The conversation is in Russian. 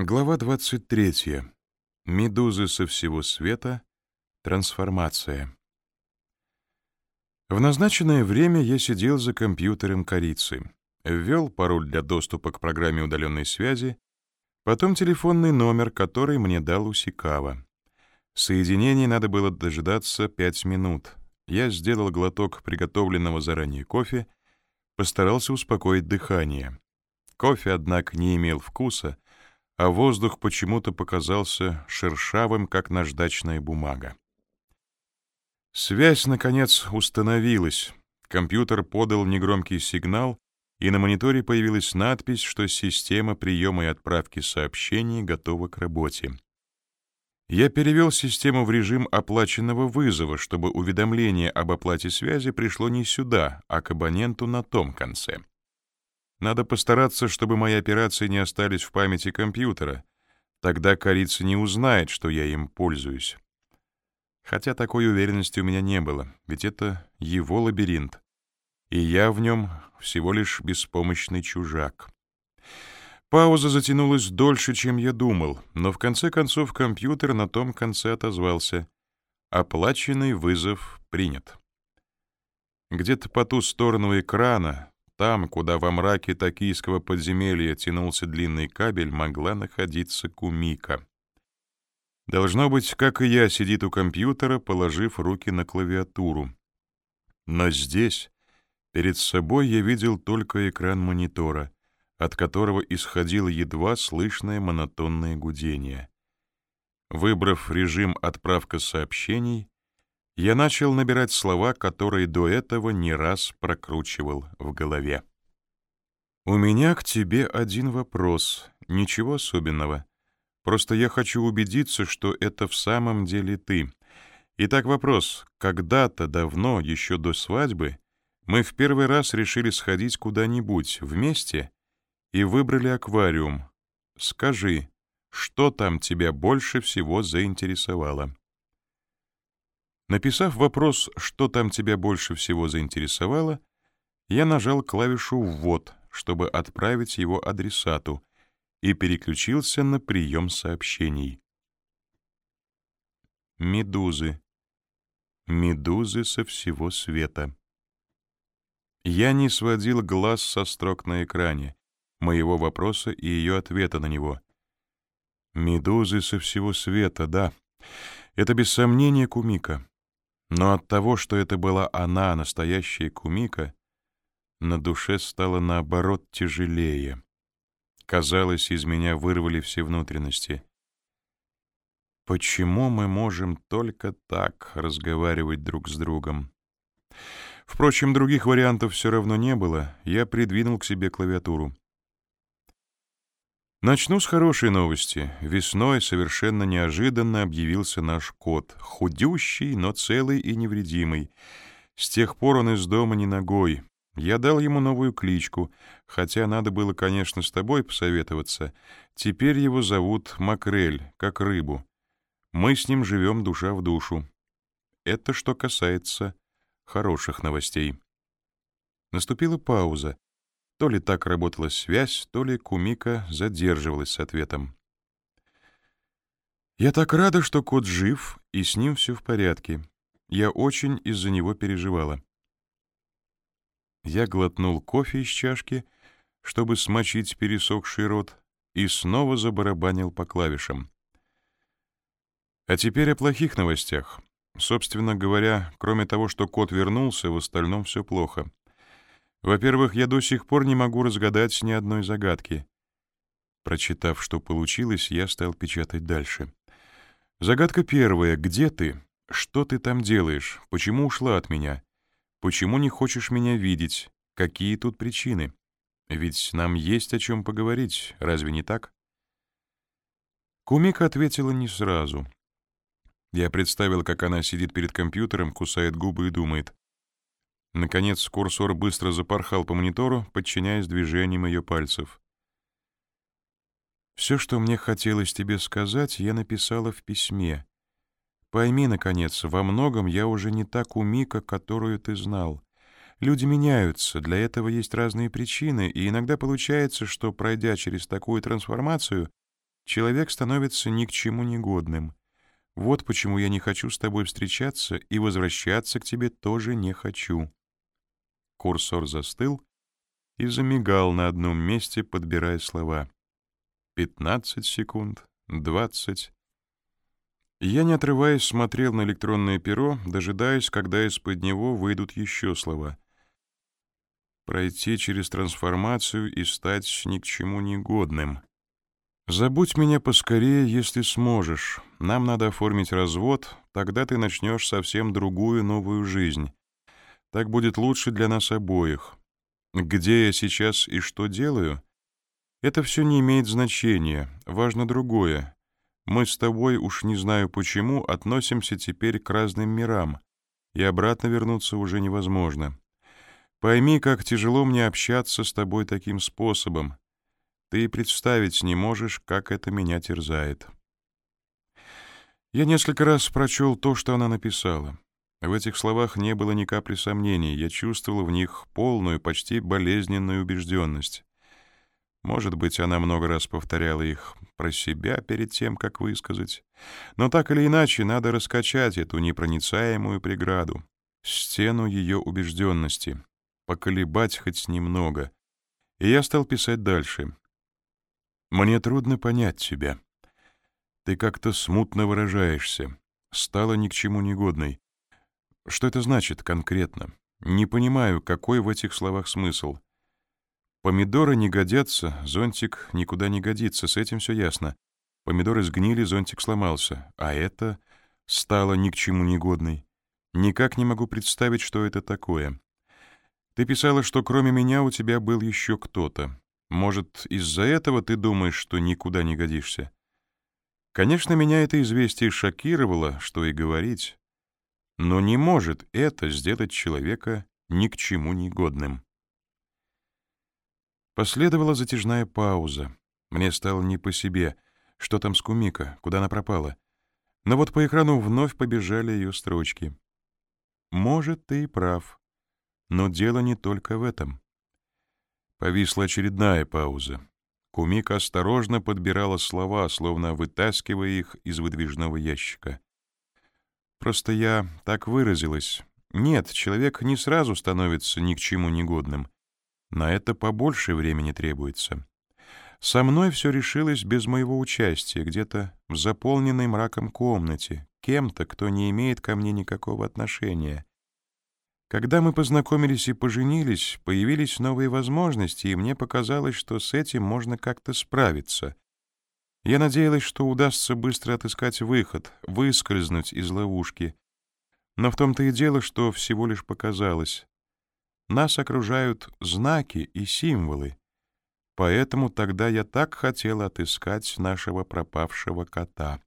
Глава 23. Медузы со всего света. Трансформация. В назначенное время я сидел за компьютером корицы, ввел пароль для доступа к программе удаленной связи, потом телефонный номер, который мне дал Усикава. Соединение надо было дожидаться пять минут. Я сделал глоток приготовленного заранее кофе, постарался успокоить дыхание. Кофе, однако, не имел вкуса — а воздух почему-то показался шершавым, как наждачная бумага. Связь, наконец, установилась. Компьютер подал негромкий сигнал, и на мониторе появилась надпись, что система приема и отправки сообщений готова к работе. Я перевел систему в режим оплаченного вызова, чтобы уведомление об оплате связи пришло не сюда, а к абоненту на том конце. Надо постараться, чтобы мои операции не остались в памяти компьютера. Тогда корица не узнает, что я им пользуюсь. Хотя такой уверенности у меня не было, ведь это его лабиринт. И я в нем всего лишь беспомощный чужак. Пауза затянулась дольше, чем я думал, но в конце концов компьютер на том конце отозвался. Оплаченный вызов принят. Где-то по ту сторону экрана, там, куда во мраке токийского подземелья тянулся длинный кабель, могла находиться Кумика. Должно быть, как и я, сидит у компьютера, положив руки на клавиатуру. Но здесь, перед собой, я видел только экран монитора, от которого исходило едва слышное монотонное гудение. Выбрав режим «Отправка сообщений», я начал набирать слова, которые до этого не раз прокручивал в голове. «У меня к тебе один вопрос. Ничего особенного. Просто я хочу убедиться, что это в самом деле ты. Итак, вопрос. Когда-то давно, еще до свадьбы, мы в первый раз решили сходить куда-нибудь вместе и выбрали аквариум. Скажи, что там тебя больше всего заинтересовало?» Написав вопрос, что там тебя больше всего заинтересовало, я нажал клавишу «Ввод», чтобы отправить его адресату, и переключился на прием сообщений. Медузы. Медузы со всего света. Я не сводил глаз со строк на экране, моего вопроса и ее ответа на него. Медузы со всего света, да. Это без сомнения Кумика. Но от того, что это была она, настоящая Кумика, на душе стало наоборот тяжелее. Казалось, из меня вырвали все внутренности. Почему мы можем только так разговаривать друг с другом? Впрочем, других вариантов все равно не было. Я придвинул к себе клавиатуру. Начну с хорошей новости. Весной совершенно неожиданно объявился наш кот. Худющий, но целый и невредимый. С тех пор он из дома не ногой. Я дал ему новую кличку, хотя надо было, конечно, с тобой посоветоваться. Теперь его зовут Макрель, как рыбу. Мы с ним живем душа в душу. Это что касается хороших новостей. Наступила пауза. То ли так работала связь, то ли Кумика задерживалась с ответом. «Я так рада, что кот жив, и с ним все в порядке. Я очень из-за него переживала». Я глотнул кофе из чашки, чтобы смочить пересохший рот, и снова забарабанил по клавишам. А теперь о плохих новостях. Собственно говоря, кроме того, что кот вернулся, в остальном все плохо. Во-первых, я до сих пор не могу разгадать ни одной загадки. Прочитав, что получилось, я стал печатать дальше. Загадка первая. Где ты? Что ты там делаешь? Почему ушла от меня? Почему не хочешь меня видеть? Какие тут причины? Ведь нам есть о чем поговорить, разве не так? Кумика ответила не сразу. Я представил, как она сидит перед компьютером, кусает губы и думает. Наконец курсор быстро запорхал по монитору, подчиняясь движениям ее пальцев. «Все, что мне хотелось тебе сказать, я написала в письме. Пойми, наконец, во многом я уже не та Кумика, которую ты знал. Люди меняются, для этого есть разные причины, и иногда получается, что, пройдя через такую трансформацию, человек становится ни к чему негодным. Вот почему я не хочу с тобой встречаться и возвращаться к тебе тоже не хочу». Курсор застыл и замигал на одном месте, подбирая слова. Пятнадцать секунд, двадцать. Я, не отрываясь, смотрел на электронное перо, дожидаясь, когда из-под него выйдут еще слова. Пройти через трансформацию и стать ни к чему негодным. Забудь меня поскорее, если сможешь. Нам надо оформить развод, тогда ты начнешь совсем другую новую жизнь. Так будет лучше для нас обоих. Где я сейчас и что делаю? Это все не имеет значения, важно другое. Мы с тобой, уж не знаю почему, относимся теперь к разным мирам, и обратно вернуться уже невозможно. Пойми, как тяжело мне общаться с тобой таким способом. Ты представить не можешь, как это меня терзает. Я несколько раз прочел то, что она написала. В этих словах не было ни капли сомнений, я чувствовал в них полную, почти болезненную убежденность. Может быть, она много раз повторяла их про себя перед тем, как высказать. Но так или иначе, надо раскачать эту непроницаемую преграду, стену ее убежденности, поколебать хоть немного. И я стал писать дальше. «Мне трудно понять тебя. Ты как-то смутно выражаешься, стала ни к чему негодной. Что это значит конкретно? Не понимаю, какой в этих словах смысл». Помидоры не годятся, зонтик никуда не годится, с этим все ясно. Помидоры сгнили, зонтик сломался, а это стало ни к чему негодной. Никак не могу представить, что это такое. Ты писала, что кроме меня у тебя был еще кто-то. Может, из-за этого ты думаешь, что никуда не годишься? Конечно, меня это известие шокировало, что и говорить. Но не может это сделать человека ни к чему негодным. Последовала затяжная пауза. Мне стало не по себе. Что там с Кумика? Куда она пропала? Но вот по экрану вновь побежали ее строчки. «Может, ты и прав. Но дело не только в этом». Повисла очередная пауза. Кумика осторожно подбирала слова, словно вытаскивая их из выдвижного ящика. «Просто я так выразилась. Нет, человек не сразу становится ни к чему негодным. На это побольше времени требуется. Со мной все решилось без моего участия, где-то в заполненной мраком комнате, кем-то, кто не имеет ко мне никакого отношения. Когда мы познакомились и поженились, появились новые возможности, и мне показалось, что с этим можно как-то справиться. Я надеялась, что удастся быстро отыскать выход, выскользнуть из ловушки. Но в том-то и дело, что всего лишь показалось. Нас окружают знаки и символы. Поэтому тогда я так хотел отыскать нашего пропавшего кота.